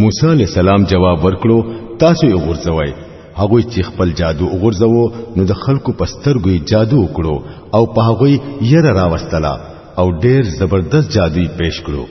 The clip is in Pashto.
موسی علی السلام جواب ورکړو تاسو یې غورځوي هغه چې خپل جادو غورځوو نو د خلکو پسترګوي جادو وکړو او په هغه یې را راوستله او ډېر زبردست جادو پیش کړو